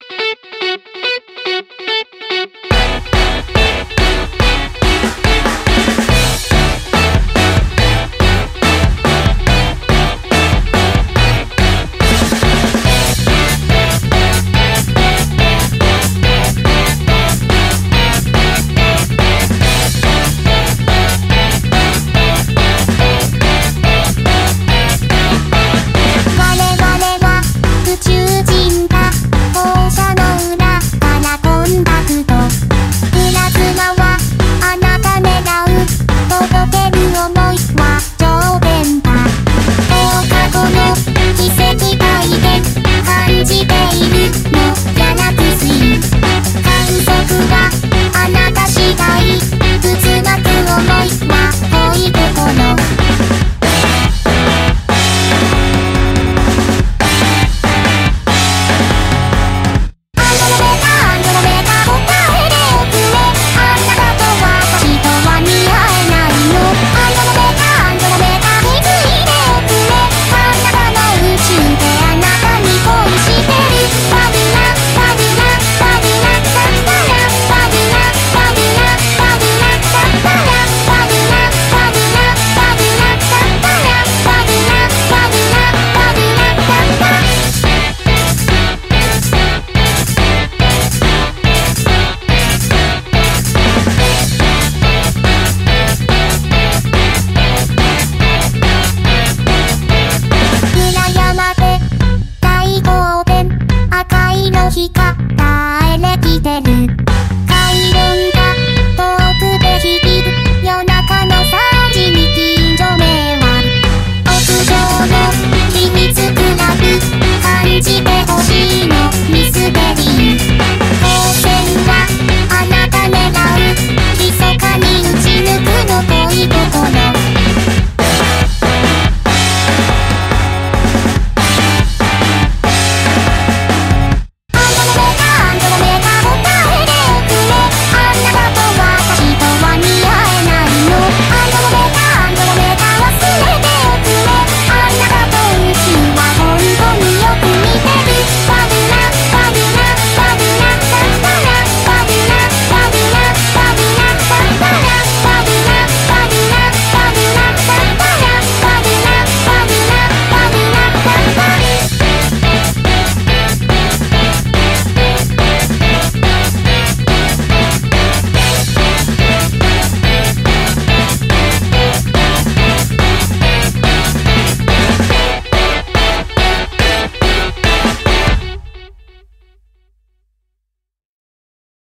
Thank you. 光ったエレキテル